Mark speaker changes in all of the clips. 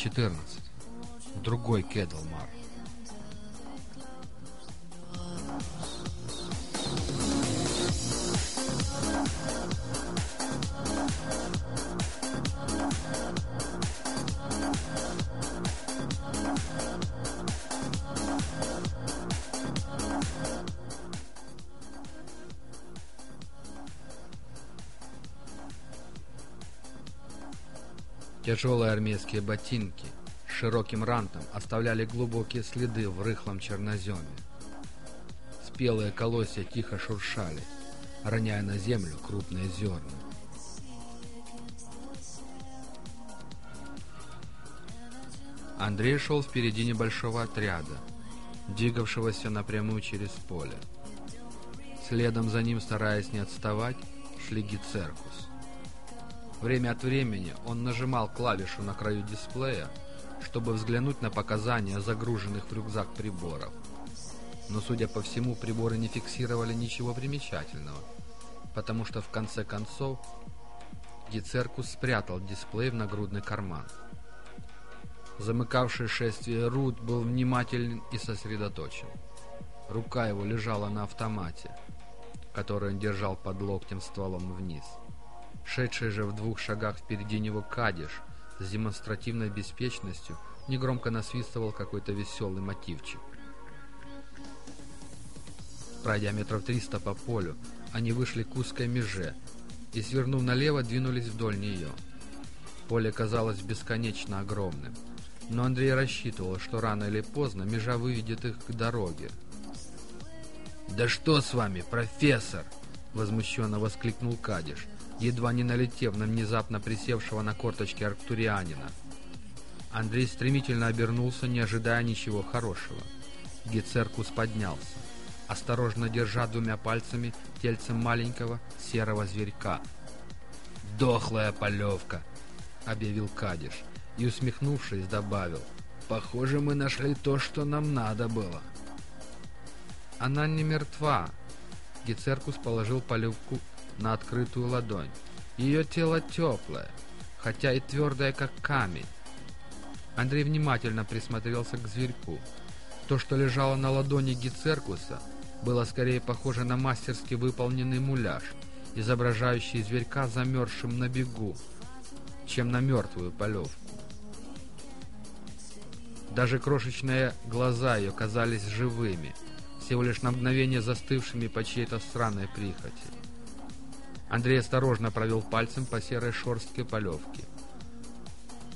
Speaker 1: 14. Другой Кедлмар. Тяжелые армейские ботинки с широким рантом оставляли глубокие следы в рыхлом черноземе. Спелые колосья тихо шуршали, роняя на землю крупные зерна. Андрей шел впереди небольшого отряда, двигавшегося напрямую через поле. Следом за ним, стараясь не отставать, шли Гицеркус. Время от времени он нажимал клавишу на краю дисплея, чтобы взглянуть на показания загруженных в рюкзак приборов. Но, судя по всему, приборы не фиксировали ничего примечательного, потому что в конце концов Гицеркус спрятал дисплей в нагрудный карман. Замыкавший шествие Рут был внимателен и сосредоточен. Рука его лежала на автомате, который он держал под локтем стволом вниз. Шедший же в двух шагах впереди него Кадиш с демонстративной беспечностью негромко насвистывал какой-то веселый мотивчик. Пройдя метров триста по полю, они вышли к узкой меже и, свернув налево, двинулись вдоль нее. Поле казалось бесконечно огромным, но Андрей рассчитывал, что рано или поздно межа выведет их к дороге. «Да что с вами, профессор!» — возмущенно воскликнул Кадиш — едва не налетев на внезапно присевшего на корточки арктурианина. Андрей стремительно обернулся, не ожидая ничего хорошего. Гецеркус поднялся, осторожно держа двумя пальцами тельцем маленького серого зверька. «Дохлая полевка!» — объявил Кадиш и, усмехнувшись, добавил. «Похоже, мы нашли то, что нам надо было». «Она не мертва!» Гецеркус положил полевку на открытую ладонь. Ее тело теплое, хотя и твердое, как камень. Андрей внимательно присмотрелся к зверьку. То, что лежало на ладони Гицеркуса, было скорее похоже на мастерски выполненный муляж, изображающий зверька замерзшим на бегу, чем на мертвую полевку. Даже крошечные глаза ее казались живыми, всего лишь на мгновение застывшими по чьей-то странной прихоти. Андрей осторожно провел пальцем по серой шорстке полевки.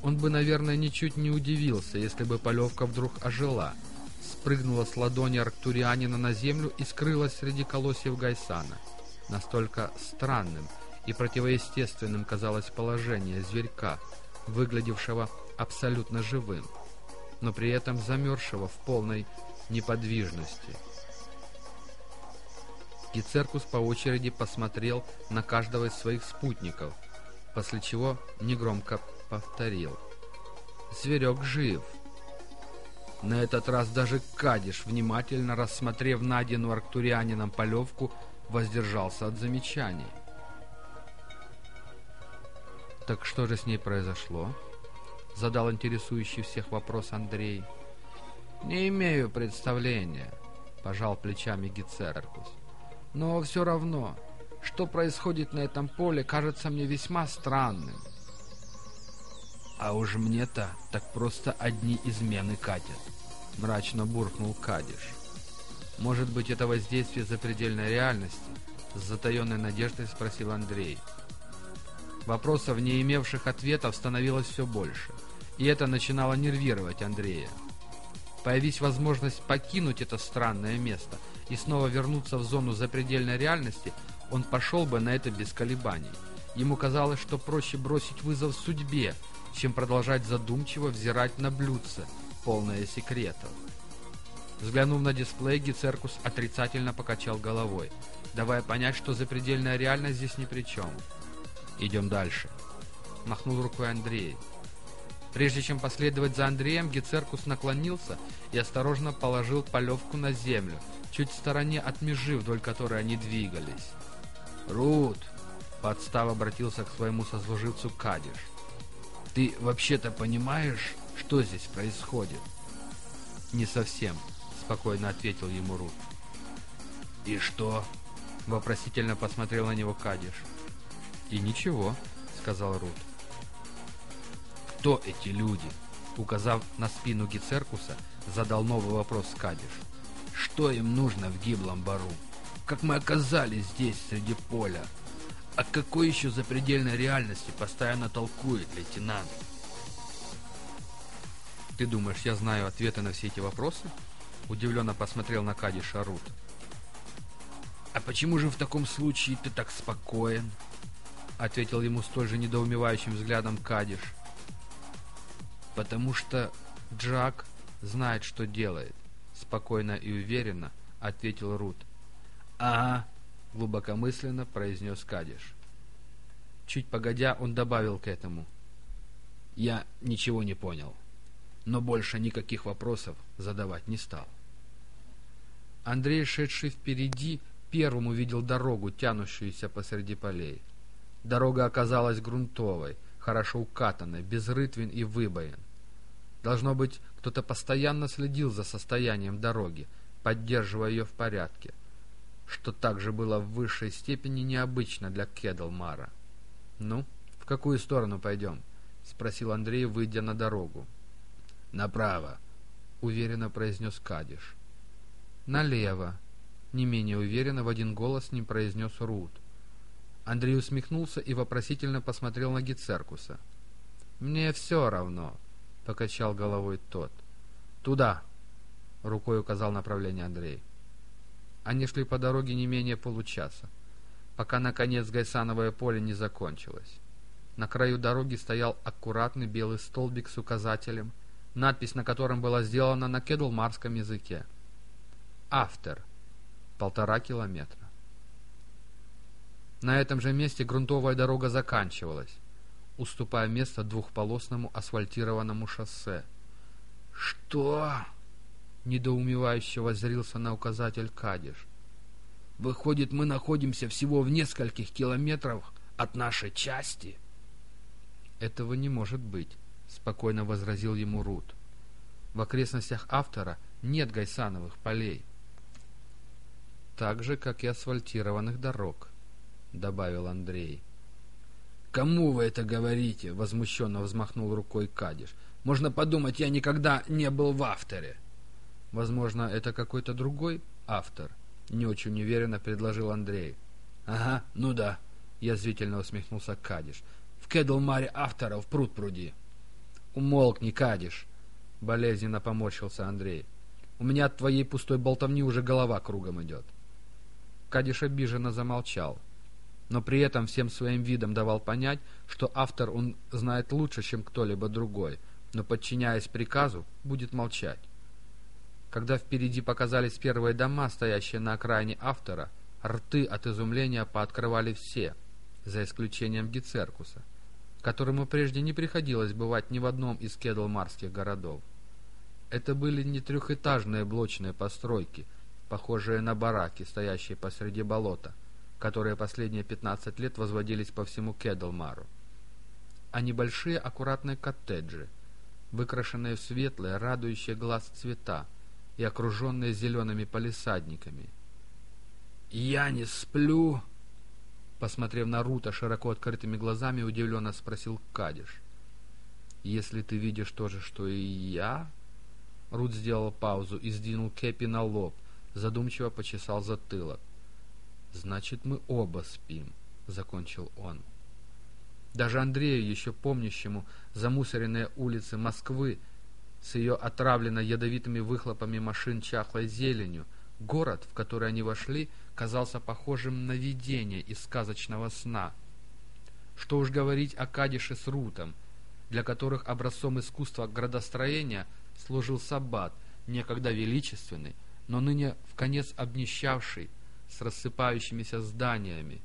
Speaker 1: Он бы, наверное, ничуть не удивился, если бы полевка вдруг ожила, спрыгнула с ладони арктурианина на землю и скрылась среди колосьев Гайсана. Настолько странным и противоестественным казалось положение зверька, выглядевшего абсолютно живым, но при этом замерзшего в полной неподвижности. Гицеркус по очереди посмотрел на каждого из своих спутников, после чего негромко повторил. «Зверек жив!» На этот раз даже Кадиш, внимательно рассмотрев найденную арктурианином полевку, воздержался от замечаний. «Так что же с ней произошло?» — задал интересующий всех вопрос Андрей. «Не имею представления», — пожал плечами Гицеркус. Но все равно, что происходит на этом поле, кажется мне весьма странным. А уж мне-то так просто одни измены катят, мрачно буркнул Кадиш. Может быть, это воздействие запредельной реальности? С затаенной надеждой спросил Андрей. Вопросов, не имевших ответов, становилось все больше. И это начинало нервировать Андрея. Появись возможность покинуть это странное место – и снова вернуться в зону запредельной реальности, он пошел бы на это без колебаний. Ему казалось, что проще бросить вызов судьбе, чем продолжать задумчиво взирать на блюдце, полное секретов. Взглянув на дисплей, Гицеркус отрицательно покачал головой, давая понять, что запредельная реальность здесь ни при чем. «Идем дальше», — махнул рукой Андрей. Прежде чем последовать за Андреем, Гицеркус наклонился и осторожно положил полевку на землю, чуть в стороне от межи, вдоль которой они двигались. «Рут!» подстав обратился к своему сослуживцу Кадиш. «Ты вообще-то понимаешь, что здесь происходит?» «Не совсем», — спокойно ответил ему Рут. «И что?» — вопросительно посмотрел на него Кадиш. «И ничего», — сказал Рут. «Кто эти люди?» Указав на спину Гицеркуса, задал новый вопрос Кадиш. «Что им нужно в гиблом бару? Как мы оказались здесь, среди поля? О какой еще запредельной реальности постоянно толкует лейтенант?» «Ты думаешь, я знаю ответы на все эти вопросы?» Удивленно посмотрел на Кадиша Рут. «А почему же в таком случае ты так спокоен?» Ответил ему столь же недоумевающим взглядом Кадиш. «Потому что Джак знает, что делает», — спокойно и уверенно ответил Рут. «Ага», — глубокомысленно произнес Кадиш. Чуть погодя, он добавил к этому. «Я ничего не понял, но больше никаких вопросов задавать не стал». Андрей, шедший впереди, первым увидел дорогу, тянущуюся посреди полей. Дорога оказалась грунтовой, хорошо укатанной, без рытвин и выбоин. Должно быть, кто-то постоянно следил за состоянием дороги, поддерживая ее в порядке, что также было в высшей степени необычно для Кедлмара. «Ну, в какую сторону пойдем?» — спросил Андрей, выйдя на дорогу. «Направо», — уверенно произнес Кадиш. «Налево», не менее уверенно в один голос не произнес Рут. Андрей усмехнулся и вопросительно посмотрел на Гицеркуса. «Мне все равно», — покачал головой тот. «Туда!» — рукой указал направление Андрей. Они шли по дороге не менее получаса, пока, наконец, Гайсановое поле не закончилось. На краю дороги стоял аккуратный белый столбик с указателем, надпись на котором была сделана на кедлмарском языке. «Автор» полтора километра. На этом же месте грунтовая дорога заканчивалась, уступая место двухполосному асфальтированному шоссе. «Что?» — недоумевающе воззрился на указатель Кадиш. «Выходит, мы находимся всего в нескольких километрах от нашей части?» «Этого не может быть», — спокойно возразил ему Рут. «В окрестностях автора нет гайсановых полей» так же, как и асфальтированных дорог», — добавил Андрей. «Кому вы это говорите?» — возмущенно взмахнул рукой Кадиш. «Можно подумать, я никогда не был в авторе». «Возможно, это какой-то другой автор?» — не очень уверенно предложил Андрей. «Ага, ну да», — язвительно усмехнулся Кадиш. «В Кедлмаре авторов пруд пруди». «Умолкни, Кадиш!» — болезненно поморщился Андрей. «У меня от твоей пустой болтовни уже голова кругом идет». Кадиш обиженно замолчал, но при этом всем своим видом давал понять, что автор он знает лучше, чем кто-либо другой, но, подчиняясь приказу, будет молчать. Когда впереди показались первые дома, стоящие на окраине автора, рты от изумления пооткрывали все, за исключением Гицеркуса, которому прежде не приходилось бывать ни в одном из кедлмарских городов. Это были не трехэтажные блочные постройки – похожие на бараки, стоящие посреди болота, которые последние 15 лет возводились по всему Кедлмару, а небольшие аккуратные коттеджи, выкрашенные в светлые, радующие глаз цвета и окруженные зелеными палисадниками. «Я не сплю!» Посмотрев на Рута широко открытыми глазами, удивленно спросил Кадиш. «Если ты видишь то же, что и я...» Рут сделал паузу и сдвинул кепи на лоб, задумчиво почесал затылок. «Значит, мы оба спим», — закончил он. Даже Андрею, еще помнящему замусоренные улицы Москвы с ее отравленной ядовитыми выхлопами машин чахлой зеленью, город, в который они вошли, казался похожим на видение из сказочного сна. Что уж говорить о Кадише с Рутом, для которых образцом искусства градостроения служил Саббат, некогда величественный, но ныне в конец обнищавший, с рассыпающимися зданиями,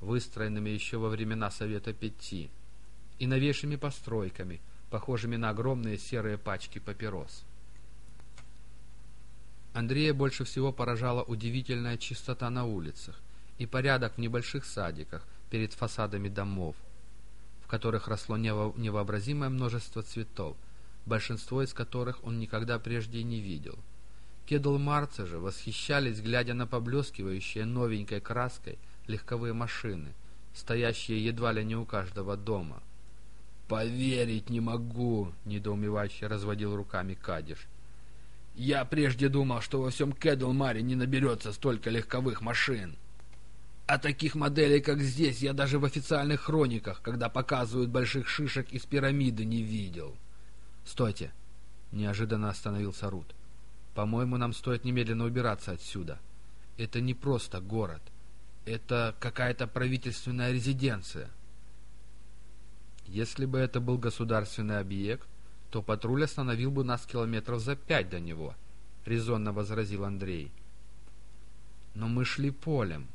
Speaker 1: выстроенными еще во времена Совета Пяти, и новейшими постройками, похожими на огромные серые пачки папирос. Андрея больше всего поражала удивительная чистота на улицах и порядок в небольших садиках, перед фасадами домов, в которых росло невообразимое множество цветов, большинство из которых он никогда прежде не видел. Кедлмарцы же восхищались, глядя на поблескивающие новенькой краской легковые машины, стоящие едва ли не у каждого дома. «Поверить не могу!» — недоумевающе разводил руками Кадиш. «Я прежде думал, что во всем Кэдлмаре не наберется столько легковых машин. А таких моделей, как здесь, я даже в официальных хрониках, когда показывают больших шишек из пирамиды, не видел». «Стойте!» — неожиданно остановился Рут. «По-моему, нам стоит немедленно убираться отсюда. Это не просто город. Это какая-то правительственная резиденция». Если бы это был государственный объект, то патруль остановил бы нас километров за пять до него, — резонно возразил Андрей. Но мы шли полем.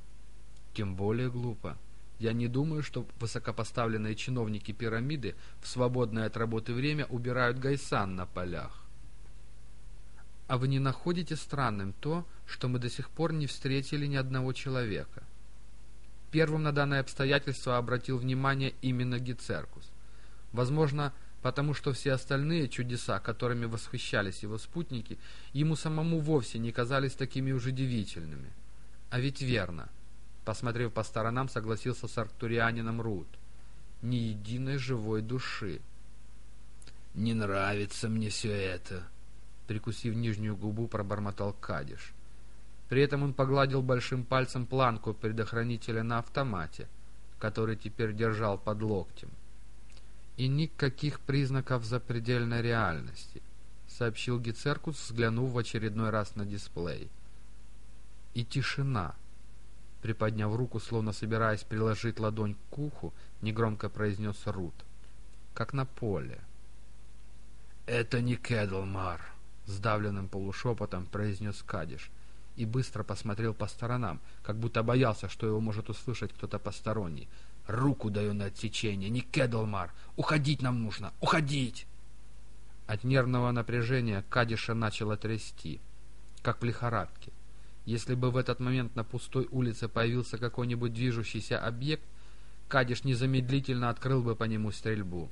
Speaker 1: Тем более глупо. Я не думаю, что высокопоставленные чиновники пирамиды в свободное от работы время убирают гайсан на полях. А вы не находите странным то, что мы до сих пор не встретили ни одного человека? Первым на данное обстоятельство обратил внимание именно Гицеркус. Возможно, потому что все остальные чудеса, которыми восхищались его спутники, ему самому вовсе не казались такими уж удивительными. А ведь верно. Посмотрев по сторонам, согласился с арктурианином Рут. Ни единой живой души. «Не нравится мне все это», — прикусив нижнюю губу, пробормотал Кадиш. При этом он погладил большим пальцем планку предохранителя на автомате, который теперь держал под локтем. «И никаких признаков запредельной реальности», — сообщил Гицеркус, взглянув в очередной раз на дисплей. «И тишина». Приподняв руку, словно собираясь приложить ладонь к уху, негромко произнес Рут. «Как на поле». «Это не Кедлмар», — сдавленным полушепотом произнес Кадиш и быстро посмотрел по сторонам, как будто боялся, что его может услышать кто-то посторонний. «Руку даю на отсечение, не Кедлмар! Уходить нам нужно! Уходить!» От нервного напряжения Кадиша начало трясти, как в лихорадке. Если бы в этот момент на пустой улице появился какой-нибудь движущийся объект, Кадиш незамедлительно открыл бы по нему стрельбу.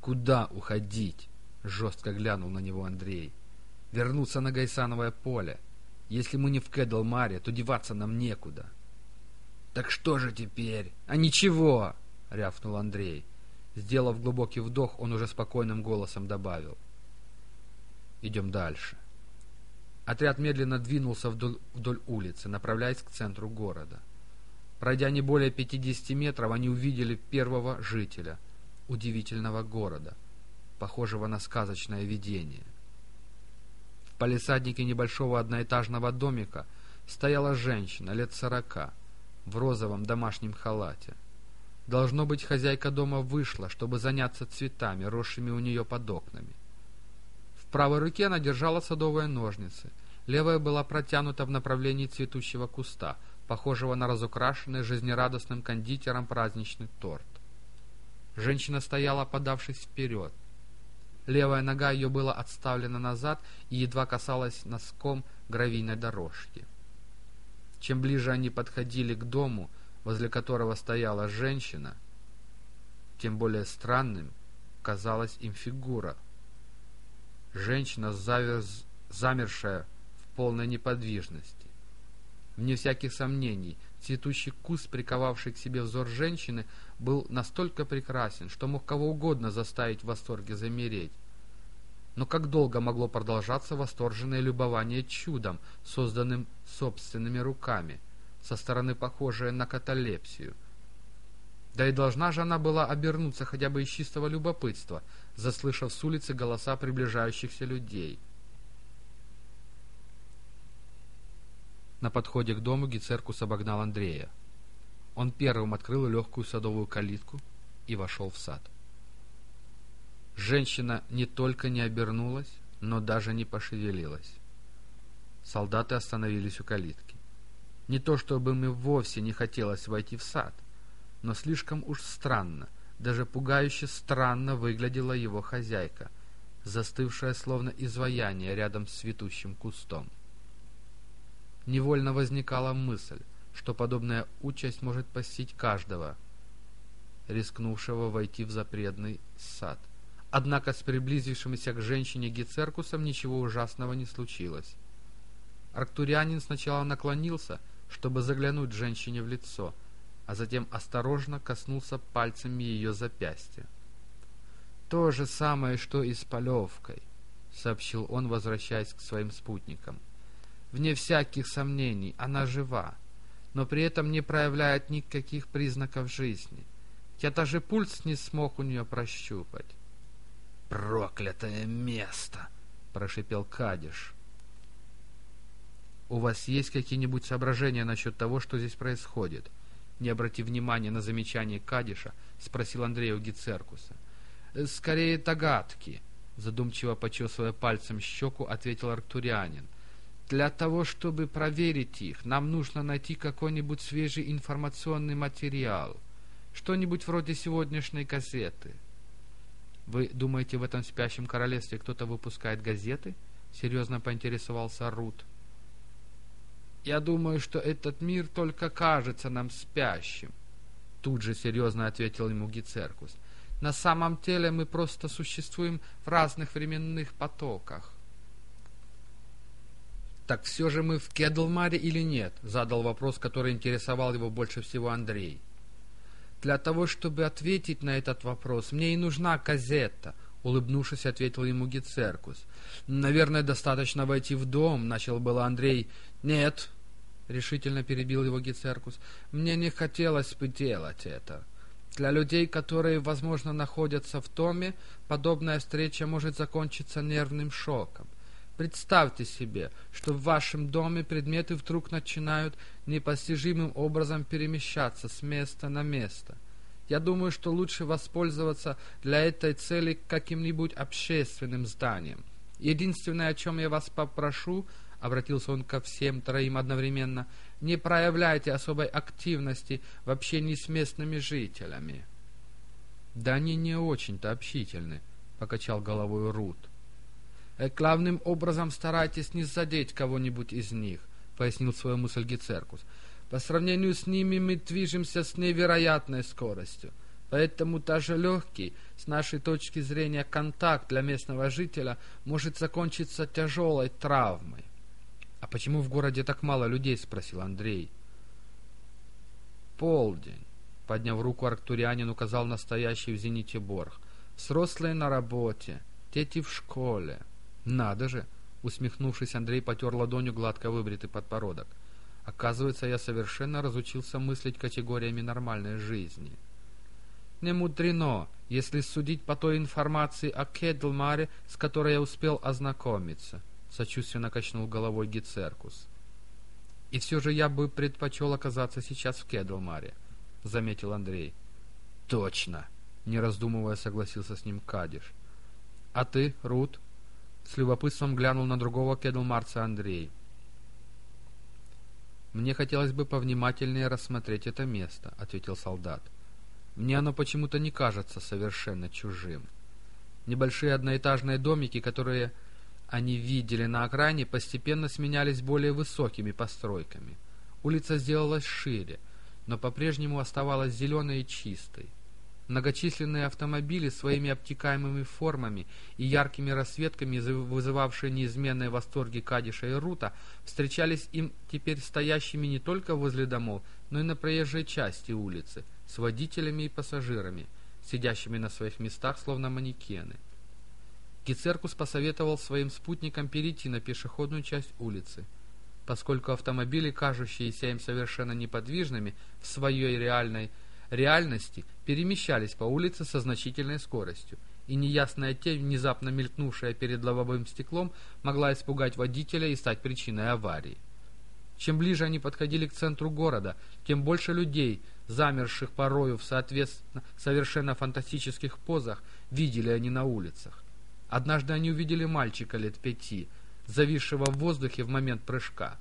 Speaker 1: «Куда уходить?» — жестко глянул на него Андрей вернуться на Гайсановое поле. Если мы не в Кэдлмаре, то деваться нам некуда. — Так что же теперь? — А ничего! — рявкнул Андрей. Сделав глубокий вдох, он уже спокойным голосом добавил. — Идем дальше. Отряд медленно двинулся вдоль, вдоль улицы, направляясь к центру города. Пройдя не более 50 метров, они увидели первого жителя удивительного города, похожего на сказочное видение палисаднике небольшого одноэтажного домика стояла женщина лет сорока в розовом домашнем халате. Должно быть, хозяйка дома вышла, чтобы заняться цветами, росшими у нее под окнами. В правой руке она держала садовые ножницы, левая была протянута в направлении цветущего куста, похожего на разукрашенный жизнерадостным кондитером праздничный торт. Женщина стояла, подавшись вперед, Левая нога ее была отставлена назад и едва касалась носком гравийной дорожки. Чем ближе они подходили к дому, возле которого стояла женщина, тем более странным казалась им фигура. Женщина, завез, замершая в полной неподвижности. Вне всяких сомнений, цветущий куст, приковавший к себе взор женщины, был настолько прекрасен, что мог кого угодно заставить в восторге замереть. Но как долго могло продолжаться восторженное любование чудом, созданным собственными руками, со стороны похожее на каталепсию? Да и должна же она была обернуться хотя бы из чистого любопытства, заслышав с улицы голоса приближающихся людей — На подходе к дому Гицеркус обогнал Андрея. Он первым открыл легкую садовую калитку и вошел в сад. Женщина не только не обернулась, но даже не пошевелилась. Солдаты остановились у калитки. Не то чтобы им вовсе не хотелось войти в сад, но слишком уж странно, даже пугающе странно выглядела его хозяйка, застывшая словно изваяние рядом с цветущим кустом невольно возникала мысль, что подобная участь может постичь каждого, рискнувшего войти в запретный сад. Однако с приблизившимся к женщине Гицеркусом ничего ужасного не случилось. Арктурианин сначала наклонился, чтобы заглянуть женщине в лицо, а затем осторожно коснулся пальцами ее запястья. «То же самое, что и с Полевкой», — сообщил он, возвращаясь к своим спутникам. «Вне всяких сомнений, она жива, но при этом не проявляет никаких признаков жизни. Я даже пульс не смог у нее прощупать».
Speaker 2: «Проклятое место!» — прошипел Кадиш.
Speaker 1: «У вас есть какие-нибудь соображения насчет того, что здесь происходит?» Не обратив внимания на замечание Кадиша, спросил Андрей у Гицеркуса. «Скорее догадки», — задумчиво почесывая пальцем щеку, ответил Арктурианин. «Для того, чтобы проверить их, нам нужно найти какой-нибудь свежий информационный материал, что-нибудь вроде сегодняшней газеты». «Вы думаете, в этом спящем королевстве кто-то выпускает газеты?» — серьезно поинтересовался Рут. «Я думаю, что этот мир только кажется нам спящим», — тут же серьезно ответил ему Гицеркус. «На самом деле мы просто существуем в разных временных потоках». «Так все же мы в Кедлмаре или нет?» — задал вопрос, который интересовал его больше всего Андрей. «Для того, чтобы ответить на этот вопрос, мне и нужна газета», — улыбнувшись, ответил ему Гицеркус. «Наверное, достаточно войти в дом», — начал было Андрей. «Нет», — решительно перебил его Гицеркус, — «мне не хотелось бы делать это. Для людей, которые, возможно, находятся в доме, подобная встреча может закончиться нервным шоком. Представьте себе, что в вашем доме предметы вдруг начинают непостижимым образом перемещаться с места на место. Я думаю, что лучше воспользоваться для этой цели каким-нибудь общественным зданием. Единственное, о чем я вас попрошу, — обратился он ко всем троим одновременно, — не проявляйте особой активности в общении с местными жителями. — Да они не очень-то общительны, — покачал головой Рут. Э, — Главным образом старайтесь не задеть кого-нибудь из них, — пояснил свою мысль Гицеркус. — По сравнению с ними мы движемся с невероятной скоростью. Поэтому даже легкий, с нашей точки зрения, контакт для местного жителя может закончиться тяжелой травмой. «А почему в городе так мало людей?» — спросил Андрей. «Полдень», — подняв руку Арктурианин, указал настоящий в зените Борг. «Взрослые на работе, дети в школе». «Надо же!» — усмехнувшись, Андрей потер ладонью гладко выбритый подбородок. «Оказывается, я совершенно разучился мыслить категориями нормальной жизни». Не мудрено, если судить по той информации о Кедлмаре, с которой я успел ознакомиться, — сочувственно качнул головой Гицеркус. И все же я бы предпочел оказаться сейчас в Кедлмаре, — заметил Андрей. — Точно, — не раздумывая согласился с ним Кадиш. — А ты, Рут? — с любопытством глянул на другого кедлмарца Андрей. — Мне хотелось бы повнимательнее рассмотреть это место, — ответил солдат. — мне оно почему-то не кажется совершенно чужим. Небольшие одноэтажные домики, которые они видели на окраине, постепенно сменялись более высокими постройками. Улица сделалась шире, но по-прежнему оставалась зеленой и чистой. Многочисленные автомобили своими обтекаемыми формами и яркими расцветками, вызывавшие неизменные восторги Кадиша и Рута, встречались им теперь стоящими не только возле домов, но и на проезжей части улицы, с водителями и пассажирами, сидящими на своих местах, словно манекены. Гицеркус посоветовал своим спутникам перейти на пешеходную часть улицы, поскольку автомобили, кажущиеся им совершенно неподвижными в своей реальной реальности, перемещались по улице со значительной скоростью, и неясная тень, внезапно мелькнувшая перед лобовым стеклом, могла испугать водителя и стать причиной аварии. Чем ближе они подходили к центру города, тем больше людей, замерших порою в соответственно совершенно фантастических позах, видели они на улицах. Однажды они увидели мальчика лет пяти, зависшего в воздухе в момент прыжка.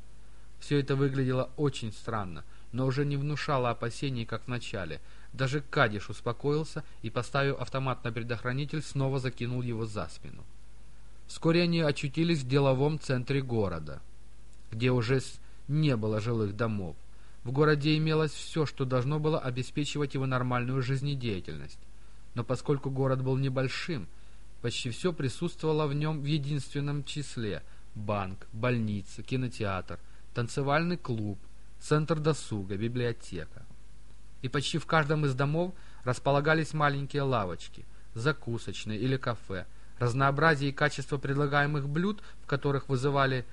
Speaker 1: Все это выглядело очень странно, но уже не внушало опасений, как в начале. Даже Кадиш успокоился и, поставив автомат на предохранитель, снова закинул его за спину. Вскоре они очутились в деловом центре города, где уже не было жилых домов. В городе имелось все, что должно было обеспечивать его нормальную жизнедеятельность. Но поскольку город был небольшим, почти все присутствовало в нем в единственном числе – банк, больница, кинотеатр, танцевальный клуб, центр досуга, библиотека. И почти в каждом из домов располагались маленькие лавочки, закусочные или кафе. Разнообразие и качество предлагаемых блюд, в которых вызывали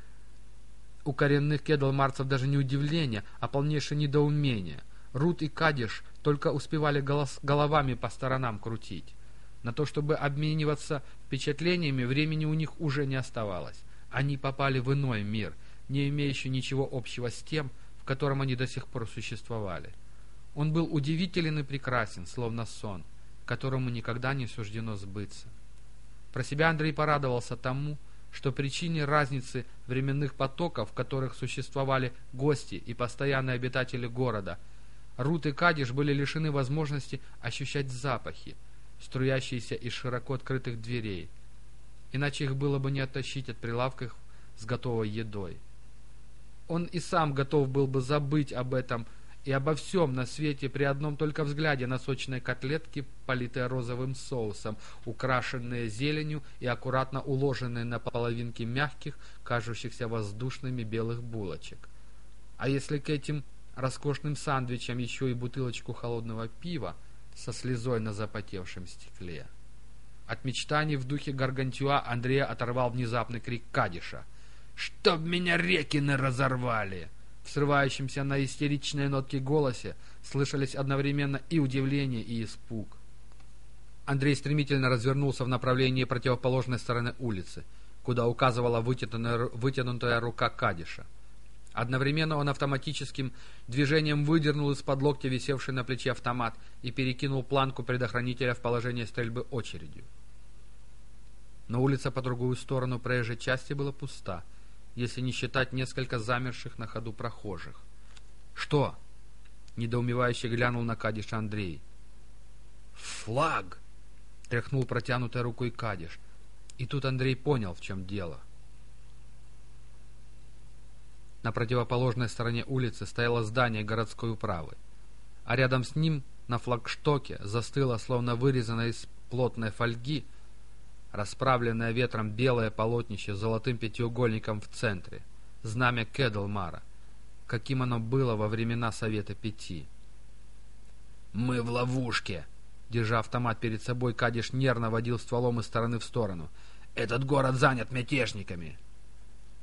Speaker 1: у коренных кедлмарцев даже не удивление, а полнейшее недоумение. Рут и Кадиш только успевали голос головами по сторонам крутить. На то, чтобы обмениваться впечатлениями, времени у них уже не оставалось. Они попали в иной мир, не имеющий ничего общего с тем, котором они до сих пор существовали. Он был удивителен и прекрасен, словно сон, которому никогда не суждено сбыться. Про себя Андрей порадовался тому, что причине разницы временных потоков, в которых существовали гости и постоянные обитатели города, Рут и Кадиш были лишены возможности ощущать запахи, струящиеся из широко открытых дверей. Иначе их было бы не оттащить от прилавков с готовой едой. Он и сам готов был бы забыть об этом и обо всем на свете при одном только взгляде на сочные котлетки, политые розовым соусом, украшенные зеленью и аккуратно уложенные на половинки мягких, кажущихся воздушными белых булочек. А если к этим роскошным сандвичам еще и бутылочку холодного пива со слезой на запотевшем стекле? От мечтаний в духе Гаргантюа Андрея оторвал внезапный крик Кадиша. «Чтоб меня рекины разорвали!» В срывающемся на истеричные нотки голосе слышались одновременно и удивление, и испуг. Андрей стремительно развернулся в направлении противоположной стороны улицы, куда указывала вытянутая, вытянутая рука Кадиша. Одновременно он автоматическим движением выдернул из-под локтя висевший на плече автомат и перекинул планку предохранителя в положение стрельбы очередью. Но улица по другую сторону проезжей части была пуста — если не считать несколько замерших на ходу прохожих. «Что?» — недоумевающе глянул на Кадиша Андрей.
Speaker 2: «Флаг!»
Speaker 1: — тряхнул протянутой рукой Кадиш. И тут Андрей понял, в чем дело. На противоположной стороне улицы стояло здание городской управы, а рядом с ним на флагштоке застыло, словно вырезанное из плотной фольги, расправленное ветром белое полотнище с золотым пятиугольником в центре, знамя Кедлмара, каким оно было во времена Совета Пяти.
Speaker 2: «Мы в ловушке!»
Speaker 1: Держа автомат перед собой, Кадиш нервно водил стволом из стороны в сторону.
Speaker 2: «Этот город занят мятежниками!»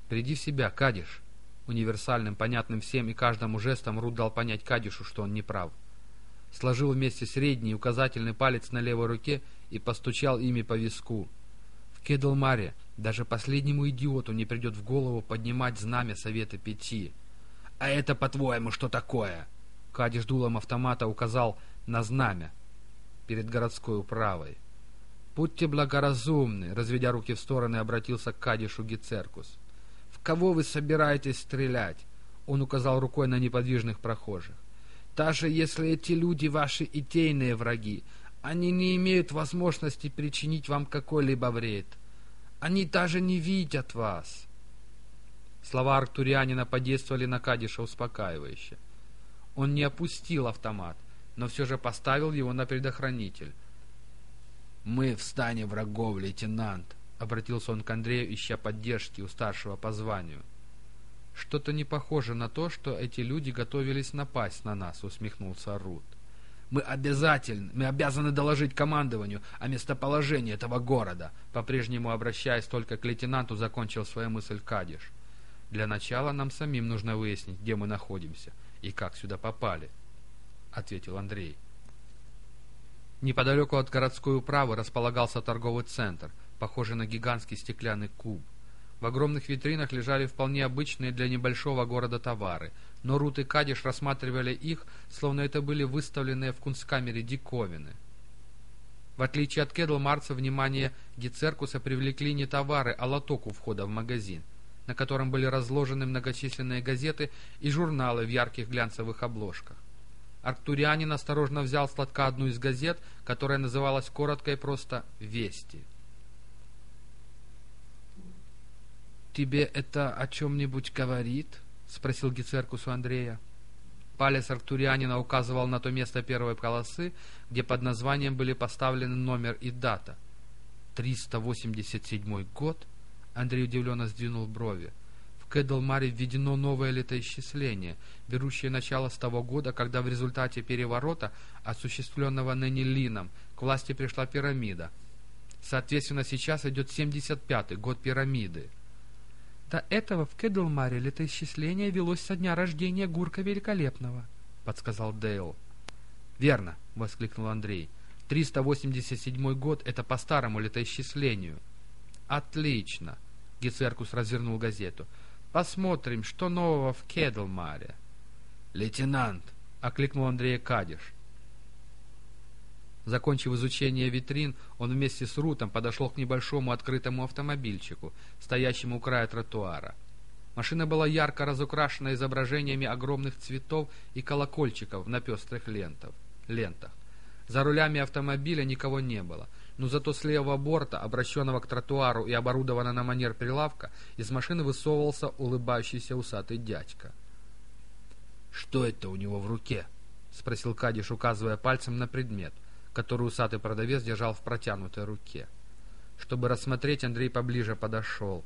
Speaker 1: «Приди в себя, Кадиш!» Универсальным, понятным всем и каждому жестом Рут дал понять Кадишу, что он не прав. Сложил вместе средний и указательный палец на левой руке и постучал ими по виску. Кедлмаре даже последнему идиоту не придет в голову поднимать знамя Совета Пяти.
Speaker 2: «А это, по-твоему, что такое?»
Speaker 1: Кадиш дулом автомата указал на знамя перед городской управой. «Будьте благоразумны», — разведя руки в стороны, обратился к Кадишу Гицеркус. «В кого вы собираетесь стрелять?» Он указал рукой на неподвижных прохожих. «Даже если эти люди ваши идейные враги, они не имеют возможности причинить вам какой-либо вред. Они даже не видят вас. Слова Арктурианина подействовали на Кадиша успокаивающе. Он не опустил автомат, но все же поставил его на предохранитель.
Speaker 2: «Мы в стане врагов, лейтенант», — обратился он к Андрею, ища поддержки у старшего по званию.
Speaker 1: «Что-то не похоже на то, что эти люди готовились напасть на нас», — усмехнулся Рут.
Speaker 2: Мы обязательно, мы обязаны доложить командованию о местоположении этого города.
Speaker 1: По-прежнему обращаясь только к лейтенанту, закончил свою мысль Кадиш. Для начала нам самим нужно выяснить, где мы находимся и как сюда попали, ответил Андрей. Неподалеку от городской управы располагался торговый центр, похожий на гигантский стеклянный куб. В огромных витринах лежали вполне обычные для небольшого города товары, но Рут и Кадиш рассматривали их, словно это были выставленные в кунсткамере диковины. В отличие от Кедлмарца, внимание Гицеркуса привлекли не товары, а лоток у входа в магазин, на котором были разложены многочисленные газеты и журналы в ярких глянцевых обложках. Арктурианин осторожно взял с лотка одну из газет, которая называлась коротко и просто «Вести».
Speaker 2: «Тебе это о чем-нибудь говорит?» — спросил Гицеркус у Андрея.
Speaker 1: Палец Арктурианина указывал на то место первой полосы, где под названием были поставлены номер и дата. 387 год? Андрей удивленно сдвинул брови. В Кэдлмаре введено новое летоисчисление, берущее начало с того года, когда в результате переворота, осуществленного Ненилином, к власти пришла пирамида. Соответственно, сейчас идет 75-й год пирамиды.
Speaker 3: До этого в Кэдлмаре летоисчисление велось со дня рождения Гурка Великолепного, — подсказал Дейл.
Speaker 1: «Верно!» — воскликнул Андрей. «387 год — это по старому летоисчислению». «Отлично!» — Гицеркус развернул газету. «Посмотрим, что нового в Кедлмаре».
Speaker 2: «Лейтенант!» — окликнул Андрея Кадиш.
Speaker 1: Закончив изучение витрин, он вместе с Рутом подошел к небольшому открытому автомобильчику, стоящему у края тротуара. Машина была ярко разукрашена изображениями огромных цветов и колокольчиков на пестрых лентах. лентах. За рулями автомобиля никого не было, но зато с левого борта, обращенного к тротуару и оборудованного на манер прилавка, из машины высовывался улыбающийся усатый дядька.
Speaker 2: «Что это у него в руке?»
Speaker 1: — спросил Кадиш, указывая пальцем на предмет который усатый продавец держал в протянутой руке. Чтобы рассмотреть, Андрей поближе подошел.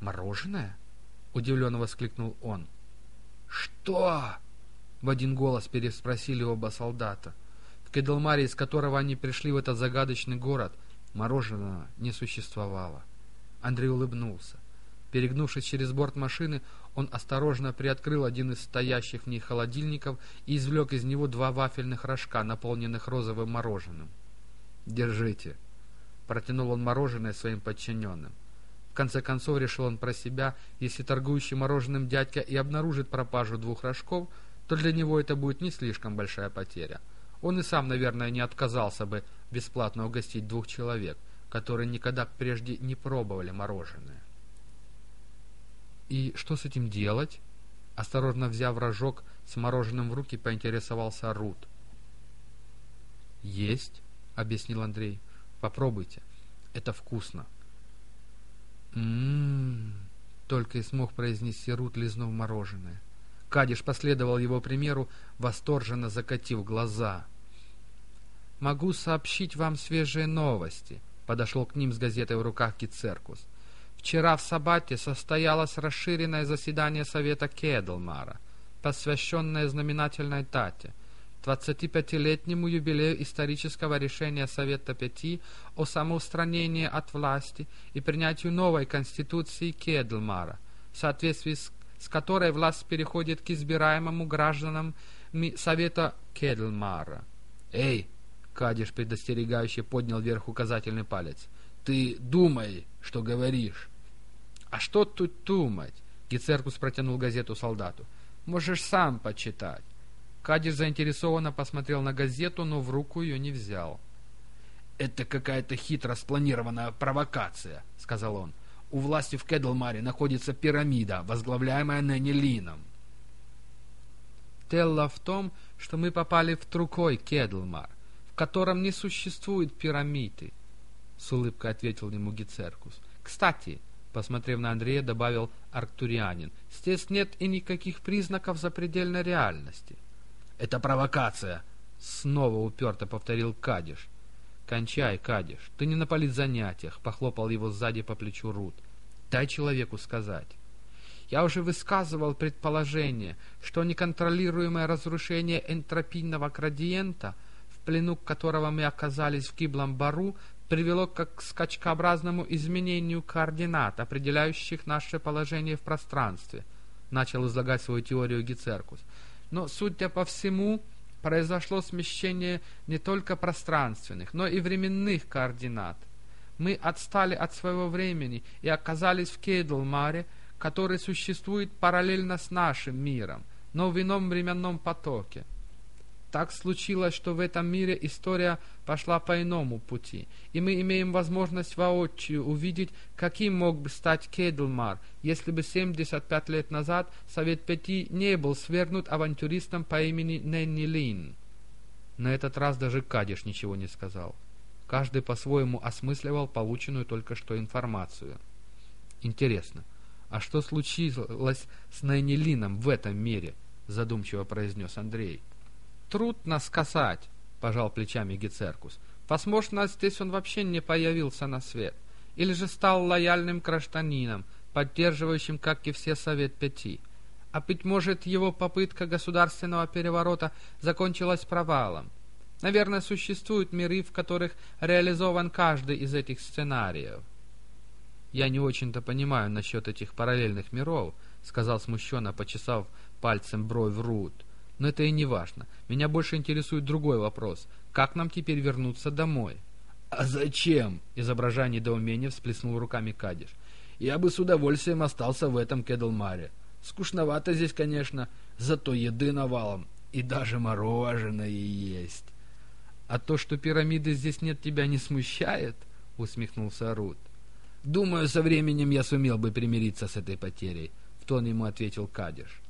Speaker 1: «Мороженое?» — удивленно воскликнул он.
Speaker 2: «Что?» — в один голос переспросили оба солдата.
Speaker 1: В Кедлмаре, из которого они пришли в этот загадочный город, мороженого не существовало. Андрей улыбнулся. Перегнувшись через борт машины, он осторожно приоткрыл один из стоящих в ней холодильников и извлек из него два вафельных рожка, наполненных розовым мороженым. «Держите!» Протянул он мороженое своим подчиненным. В конце концов, решил он про себя, если торгующий мороженым дядька и обнаружит пропажу двух рожков, то для него это будет не слишком большая потеря. Он и сам, наверное, не отказался бы бесплатно угостить двух человек, которые никогда прежде не пробовали мороженое. «И что с этим делать?» Осторожно взяв рожок с мороженым в руки, поинтересовался Рут. «Есть», — объяснил Андрей. «Попробуйте. Это вкусно». «М-м-м», только и смог произнести Рут, лизнув мороженое. Кадиш последовал его примеру, восторженно закатив глаза. «Могу сообщить вам свежие новости», — подошел к ним с газетой в руках Кицеркус. Вчера в Сабате состоялось расширенное заседание Совета Кедлмара, посвященное знаменательной дате – 25-летнему юбилею исторического решения Совета Пяти о самоустранении от власти и принятию новой конституции Кедлмара, в соответствии с, с которой власть переходит к избираемому гражданам Совета Кедлмара.
Speaker 2: «Эй!» — Кадиш предостерегающе поднял вверх указательный палец. «Ты думай!» Что говоришь.
Speaker 1: — А что тут думать? — Гицеркус протянул газету солдату. — Можешь сам почитать. Кадиш заинтересованно посмотрел на газету, но в руку ее не взял.
Speaker 2: — Это какая-то хитро спланированная провокация, — сказал он. — У власти в Кедлмаре находится пирамида, возглавляемая Нэнни Лином.
Speaker 3: Дело в том, что мы попали в другой Кедлмар, в котором не существует пирамиды. — с улыбкой ответил ему Гицеркус. «Кстати», — посмотрев на Андрея, добавил Арктурианин, «здесь нет и никаких признаков запредельной реальности».
Speaker 2: «Это провокация!» — снова уперто повторил Кадиш.
Speaker 1: «Кончай, Кадиш, ты не на политзанятиях», — похлопал его сзади по плечу Рут. «Дай человеку сказать».
Speaker 3: Я уже высказывал предположение, что неконтролируемое разрушение энтропийного градиента, в плену которого мы оказались в Гиблом Бару, привело к скачкообразному изменению координат, определяющих наше положение в пространстве, начал излагать свою теорию Гицеркус. Но, судя по всему, произошло смещение не только пространственных, но и временных координат. Мы отстали от своего времени и оказались в Кейдлмаре, который существует параллельно с нашим миром, но в ином временном потоке. Так случилось, что в этом мире история пошла по иному пути, и мы имеем возможность воочию увидеть, каким мог бы стать Кедлмар, если бы 75 лет назад Совет Пяти не был свергнут авантюристом по имени Ненни Лин. На этот раз даже Кадиш ничего не сказал. Каждый по-своему осмысливал полученную только что информацию. Интересно, а что случилось с Ненни Лином в этом мире?
Speaker 4: задумчиво произнес Андрей.
Speaker 1: Трудно сказать, пожал плечами Гицеркус. Возможно, здесь он вообще не появился на свет. Или же стал лояльным гражданином, поддерживающим, как и все, Совет Пяти. А быть может, его попытка государственного переворота закончилась провалом. Наверное, существуют миры, в которых реализован каждый из этих сценариев.
Speaker 4: «Я не очень-то понимаю насчет этих параллельных миров», — сказал смущенно, почесав пальцем бровь Рут. «Но это и не важно. Меня больше интересует другой вопрос. Как нам теперь вернуться домой?»
Speaker 5: «А зачем?» — изображая недоумение, всплеснул руками Кадиш. «Я бы с удовольствием остался в этом Кедлмаре. Скучновато здесь, конечно, зато еды навалом, и даже мороженое есть».
Speaker 1: «А то, что пирамиды здесь нет, тебя не смущает?» — усмехнулся Рут.
Speaker 5: Думаю, со временем я сумел бы примириться с этой потерей, в тон ему ответил Кадиш.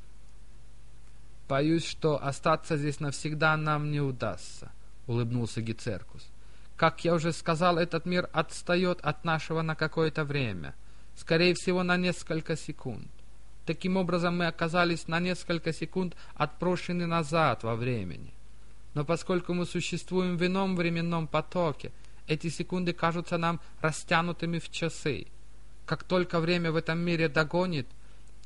Speaker 1: Боюсь, что остаться здесь навсегда нам не удастся, улыбнулся Гицеркус. Как я уже сказал, этот мир отстает от нашего на какое-то время, скорее всего, на несколько секунд. Таким образом, мы оказались на несколько секунд отброшены назад во времени. Но поскольку мы существуем в ином временном потоке, эти секунды кажутся нам растянутыми в часы. Как только время в этом мире догонит,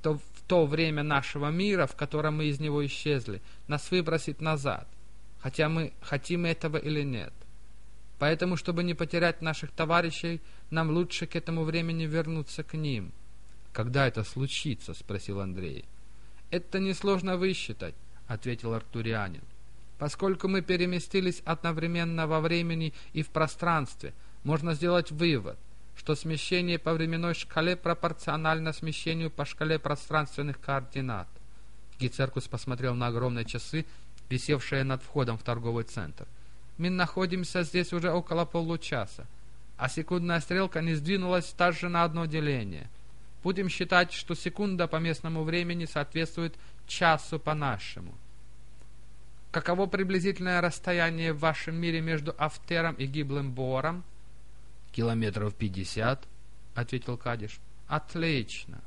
Speaker 1: то то время нашего мира, в котором мы из него исчезли, нас выбросит назад, хотя мы хотим этого или нет. Поэтому, чтобы не потерять наших товарищей, нам лучше к этому времени вернуться к ним.
Speaker 4: «Когда это случится?» — спросил Андрей.
Speaker 1: «Это несложно высчитать», — ответил Артурианин. Поскольку мы переместились одновременно во времени и в пространстве, можно сделать вывод, что смещение по временной шкале пропорционально смещению по шкале пространственных координат. Гицеркус посмотрел на огромные часы, висевшие над входом в торговый центр. Мы находимся здесь уже около получаса, а секундная стрелка не сдвинулась даже на одно деление. Будем считать, что секунда по местному времени соответствует часу по нашему. Каково приблизительное расстояние в вашем мире между Афтером и Гиблым Бором?
Speaker 5: Километров пятьдесят, ответил Кадиш.
Speaker 1: Отлично.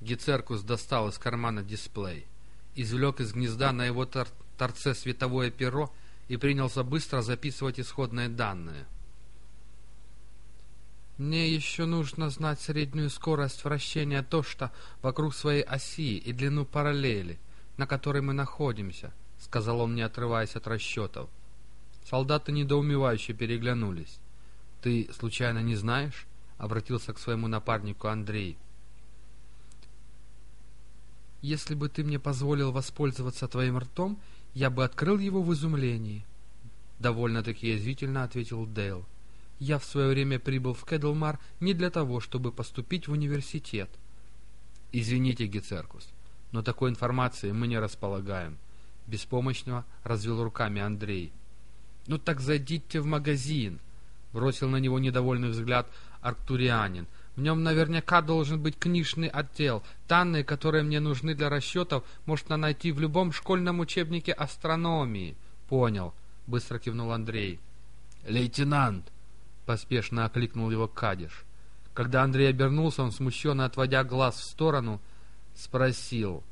Speaker 4: Гицеркус достал из кармана дисплей, извлек из гнезда на его тор торце световое перо и принялся быстро записывать исходные данные.
Speaker 1: Мне еще нужно знать среднюю скорость вращения Тошта вокруг своей оси и длину параллели — на которой мы находимся», — сказал он, не отрываясь от расчетов.
Speaker 4: Солдаты недоумевающе переглянулись. «Ты, случайно, не знаешь?» — обратился к своему напарнику Андрей.
Speaker 1: «Если бы ты мне позволил воспользоваться твоим ртом, я бы открыл его в изумлении», — довольно-таки язвительно ответил Дейл. «Я в свое время прибыл в Кедлмар не для того, чтобы поступить в университет».
Speaker 4: «Извините, Гецеркус, но такой информации мы не располагаем. Беспомощно развел руками Андрей.
Speaker 1: «Ну так зайдите в магазин!» Бросил на него недовольный взгляд Арктурианин. «В нем наверняка должен быть книжный отдел. Данные, которые мне нужны для расчетов, можно найти в любом школьном учебнике астрономии».
Speaker 4: «Понял», — быстро кивнул Андрей.
Speaker 5: «Лейтенант!»
Speaker 4: — поспешно окликнул его Кадиш. Когда Андрей обернулся, он, смущенно отводя глаз в сторону, — спросил,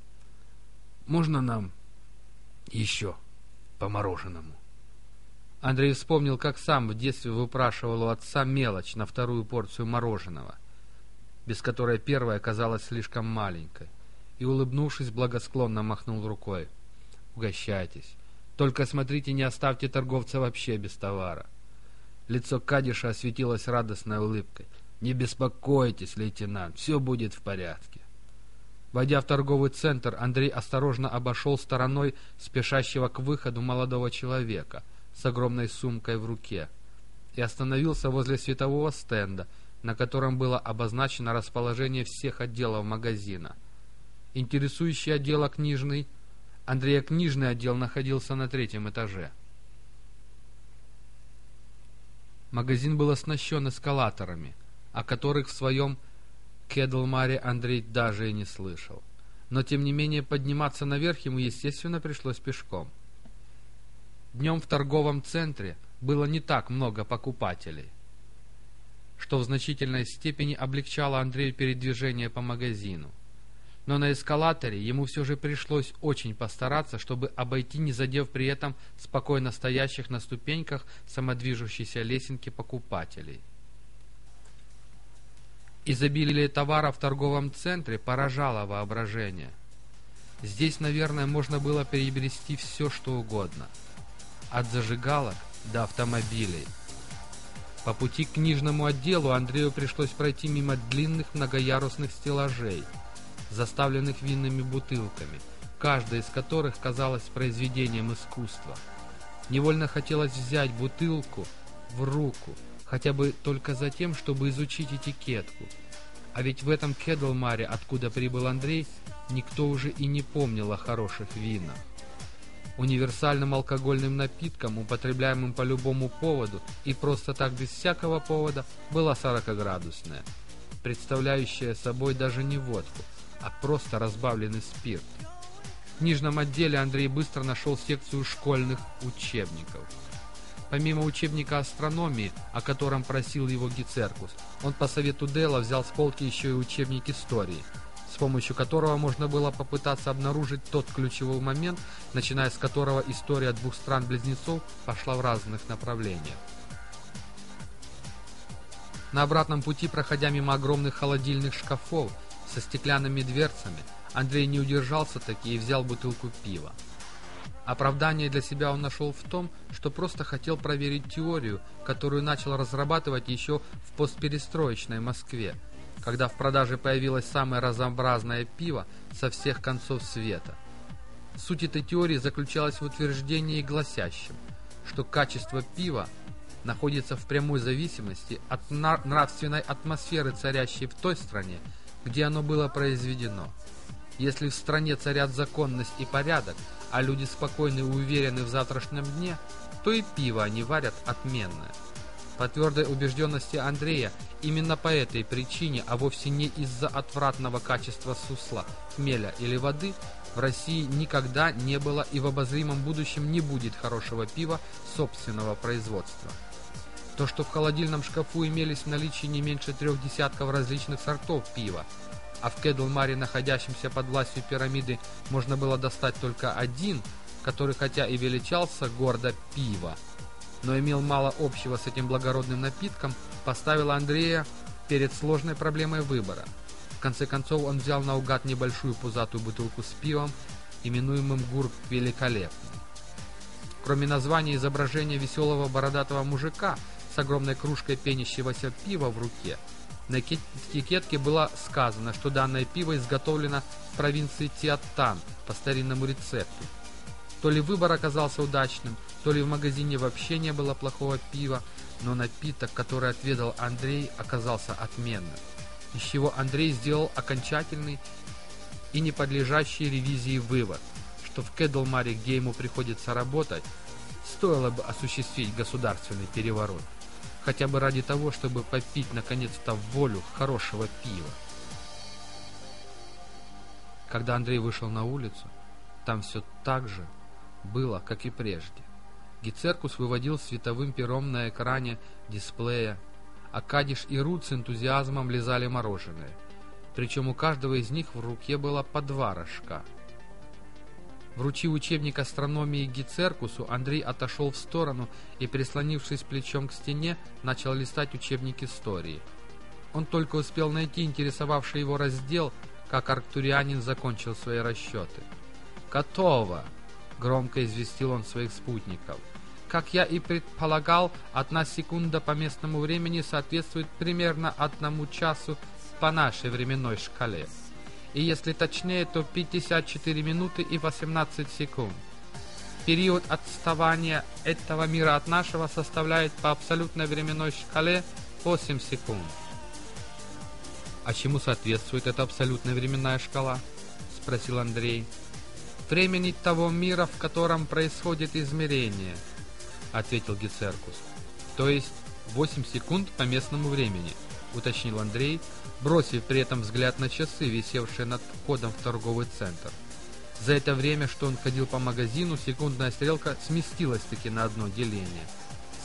Speaker 5: «Можно нам еще по мороженому?»
Speaker 4: Андрей вспомнил, как сам в детстве выпрашивал у отца мелочь на вторую порцию мороженого, без которой первая казалась слишком маленькой, и, улыбнувшись, благосклонно махнул рукой. «Угощайтесь. Только смотрите, не оставьте торговца вообще без товара». Лицо Кадиша осветилось радостной улыбкой. «Не беспокойтесь, лейтенант, все будет в порядке». Войдя в торговый центр, Андрей осторожно обошел стороной спешащего к выходу молодого человека с огромной сумкой в руке и остановился возле светового стенда, на котором было обозначено расположение всех отделов магазина. Интересующий отдел книжный, Андрея книжный отдел находился на третьем этаже. Магазин был оснащен эскалаторами, о которых в своем Кедлмаре Андрей даже и не слышал. Но, тем не менее, подниматься наверх ему, естественно, пришлось пешком. Днем в торговом центре было не так много покупателей, что в значительной степени облегчало Андрею передвижение по магазину.
Speaker 1: но на эскалаторе ему все же пришлось очень постараться, чтобы обойти, не задев при этом спокойно стоящих на ступеньках самодвижущейся лесенки покупателей. Изобилие товара в торговом центре поражало воображение. Здесь, наверное, можно было приобрести все, что угодно. От зажигалок до автомобилей. По пути к книжному отделу Андрею пришлось пройти мимо длинных многоярусных стеллажей – заставленных винными бутылками, каждая из которых казалась произведением искусства. Невольно хотелось взять бутылку в руку, хотя бы только за тем, чтобы изучить этикетку. А ведь в этом Кедлмаре, откуда прибыл Андрей, никто уже и не помнил о хороших винах. Универсальным алкогольным напитком, употребляемым по любому поводу и просто так без всякого повода, была 40-градусная, представляющая собой даже не водку, а просто разбавленный спирт. В книжном отделе Андрей быстро нашел секцию школьных учебников. Помимо учебника астрономии, о котором просил его Гицеркус, он по совету Дела взял с полки еще и учебник истории, с помощью которого можно было попытаться обнаружить тот ключевой момент, начиная с которого история двух стран-близнецов пошла в разных направлениях. На обратном пути, проходя мимо огромных холодильных шкафов, со стеклянными дверцами, Андрей не удержался таки и взял бутылку пива. Оправдание для себя он нашел в том, что просто хотел проверить теорию, которую начал разрабатывать еще в постперестроечной Москве, когда в продаже появилось самое разнообразное пиво со всех концов света. Суть этой теории заключалась в утверждении гласящем, что качество пива находится в прямой зависимости от нравственной атмосферы, царящей в той стране, где оно было произведено. Если в стране царят законность и порядок, а люди спокойны и уверены в завтрашнем дне, то и пиво они варят отменное. По твердой убежденности Андрея, именно по этой причине, а вовсе не из-за отвратного качества сусла, хмеля или воды, в России никогда не было и в обозримом будущем не будет хорошего пива собственного производства. То, что в холодильном шкафу имелись в наличии не меньше трех десятков различных сортов пива, а в Кедлмаре, находящемся под властью пирамиды, можно было достать только один, который хотя и величался гордо пиво, но имел мало общего с этим благородным напитком, поставила Андрея перед сложной проблемой выбора. В конце концов он взял наугад небольшую пузатую бутылку с пивом, именуемым «Гурк Великолепный». Кроме названия изображения веселого бородатого мужика – с огромной кружкой пенящегося пива в руке. На этикетке было сказано, что данное пиво изготовлено в провинции Тиаттан по старинному рецепту. То ли выбор оказался удачным, то ли в магазине вообще не было плохого пива, но напиток, который отведал Андрей, оказался отменным. Из чего Андрей сделал окончательный и не подлежащий ревизии вывод, что в Кедлмаре, где ему приходится работать, стоило бы осуществить государственный переворот хотя бы ради того, чтобы попить наконец-то волю хорошего пива. Когда Андрей вышел на улицу, там все так же было, как и прежде. Гицеркус выводил световым пером на экране дисплея, а Кадиш и Рут с энтузиазмом лизали мороженое. Причем у каждого из них в руке было по два рожка – Вручив учебник астрономии Гицеркусу, Андрей отошел в сторону и, прислонившись плечом к стене, начал листать учебник истории. Он только успел найти интересовавший его раздел, как арктурианин закончил свои расчеты. «Готово!» — громко известил он своих спутников. «Как я и предполагал, одна секунда по местному времени соответствует примерно одному часу по нашей временной шкале» и если точнее, то 54 минуты и 18 секунд. Период отставания этого мира от нашего составляет по абсолютной временной шкале 8 секунд. «А чему соответствует эта абсолютная временная шкала?» — спросил Андрей. «Времени того мира, в котором происходит измерение», — ответил Гицеркус. «То есть 8 секунд по местному времени», — уточнил Андрей, бросив при этом взгляд на часы, висевшие над входом в торговый центр. За это время, что он ходил по магазину, секундная стрелка сместилась-таки на одно деление.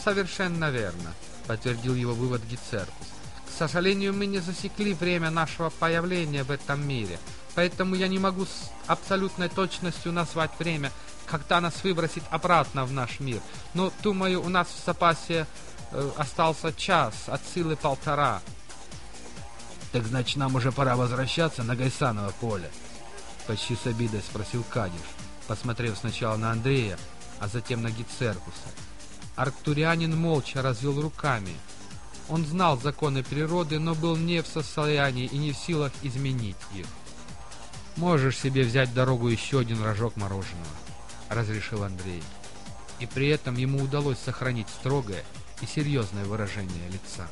Speaker 1: «Совершенно верно», — подтвердил его вывод Гицеркус. «К сожалению, мы не засекли время нашего появления в этом мире, поэтому я не могу с абсолютной точностью назвать время, когда нас выбросит обратно в наш мир. Но, думаю, у нас в запасе э, остался час, от силы полтора.
Speaker 6: Так значит, нам уже пора возвращаться на Гайсаново поле. Почти с обидой спросил Кадиш, посмотрев сначала на Андрея, а затем на Гицеркуса.
Speaker 1: Арктурианин молча развел руками. Он знал законы природы, но был не в состоянии и не в силах изменить их. «Можешь себе взять дорогу еще один рожок мороженого», — разрешил Андрей. И при этом ему удалось сохранить строгое и серьезное выражение лица.